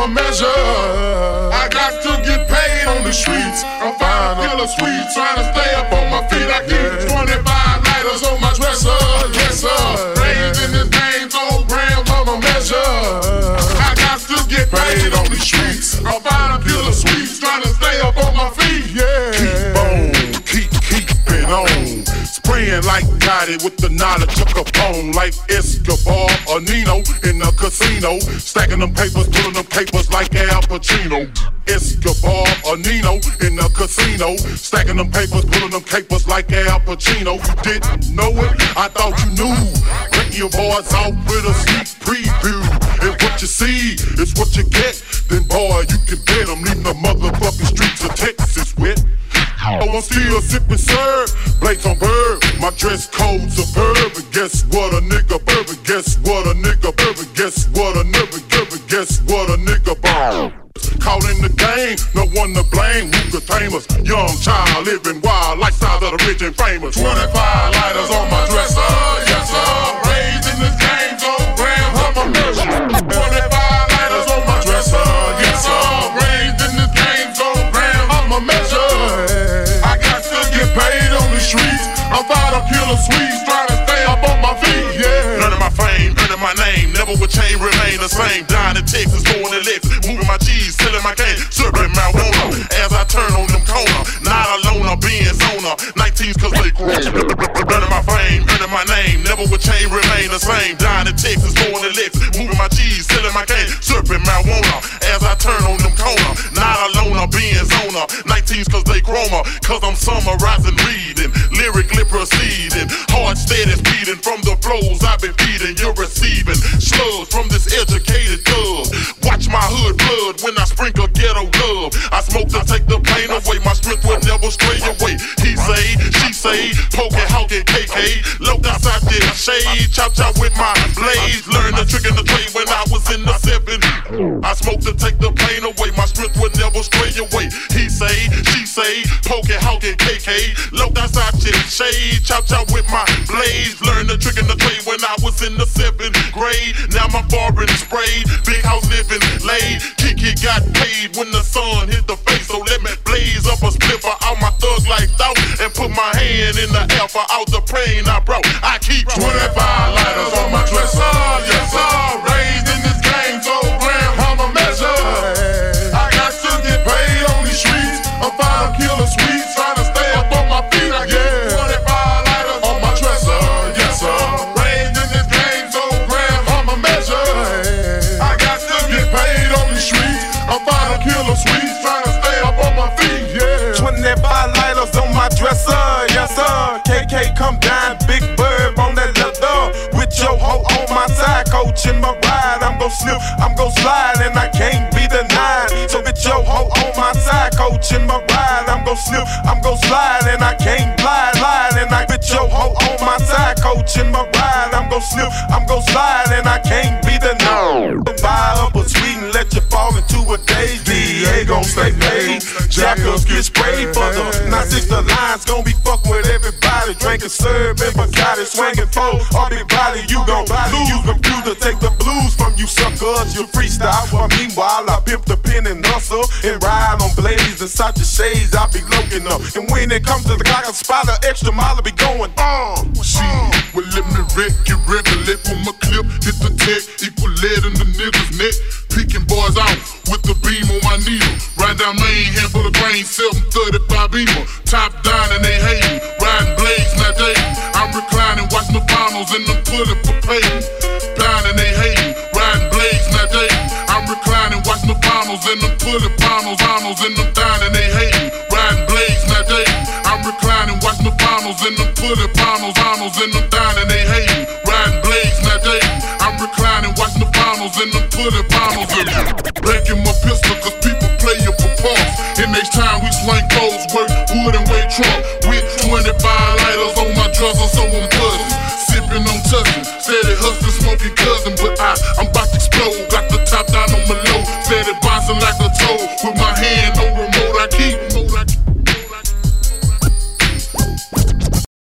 a measure. I got to get paid on the streets. I'm fine, killer sweet, trying to stay up on my feet. I keep with the knowledge of Capone, like Escobar or Nino in the casino. Stacking them papers, pulling them papers like Al Pacino. Escobar or Nino in the casino. Stacking them papers, pulling them capers like Al Pacino. You didn't know it? I thought you knew. Break your boys out with a sneak preview. And what you see is what you get. Then boy, you can bet I'm leaving the motherfucking streets of Texas wet. Oh, I'm still sipping syrup, blades on bird. My dress code's superb, and guess what a nigga bourbon. Guess what a nigga bourbon. Guess what a nigga bourbon. Guess what a nigga bourbon. Caught in the game, no one to blame. Who could tame us? Young child living wild, lifestyle of the rich and famous. 25 lighters my name, never would change, remain the same. Dying in Texas, going to Lexus, moving my cheese, selling my cane, serving marijuana. As I turn on them corner, not alone, I'm being zona. 19s cause they grow. Of my fame, of my name, never would change, remain the same. Dying in Texas, going to Lexus, moving my cheese, selling my cane, serving marijuana. As I turn on them corner, not alone, I'm being zona. 19s cause they chroma, cause I'm summarizing, reading, lyrically proceeding. Heart steady speeding from the flows I've been feeding. You're receiving slugs from this educated dub. Watch my hood blood when I sprinkle ghetto love. I smoke to take the pain away. My strength will never stray away. He say, she say, poke poking, hawking, KK. Low outside this shade. Chop chop with my blades. Learn the trick in the trade when I was in the seven. I smoke to take the pain away. Strength will never stray away. He say, she say, poking, hawking, KK. Low outside this shade. Chop chop with my blades. Learn the trick in the trade when I was in the seventh grade. Now my foreign sprayed. Big house living laid. Keke got paid when the sun hit the face. So let me blaze up a spliffer out my thug life out and put my hand in the air for out the pain I brought. I keep 25 lighters on my dresser, coach in my ride. I'm gon' slip, I'm gon' slide, and I can't be denied. So get your hoe on my side, coach in my ride. I'm gon' slip, I'm gon' slide, and I can't glide, glide, and I get your hoe on my side, coach in my ride. I'm gon' slip, I'm gon' slide, and I can't be denied. Buy up a sweet and let you fall into a daze. DA gon' stay paid. Jackers get sprayed for the now six the lines gon' be with everybody. Drinking, serving, Bacardi, swinging foes. RB body, you gon' lose. Computer take the blues from you suckers. You freestyle. Well, meanwhile, I pimp the pen and hustle and ride on blades such a shades. I be looking up. And when it comes to the clock, I spot extra mile. I be going on. Shit, well let me wreck it regular for my clip. Hit the tech, equal lead in the niggas neck. Peeking boys out with the beam on my needle. Right down main, handful of grain, 735 beamer. Top down watching the finals and I'm pulling finals, finals and I'm and they hating. Riding blades, not dating. I'm reclining, watching the finals and I'm pulling finals, finals and I'm and they hating. Riding blades, not dating. I'm reclining, watching the finals and I'm pulling finals and breaking my pistol cause people play you for parts. In next time we slang clothes, work wood and weight truck with 25 lighters Put my hand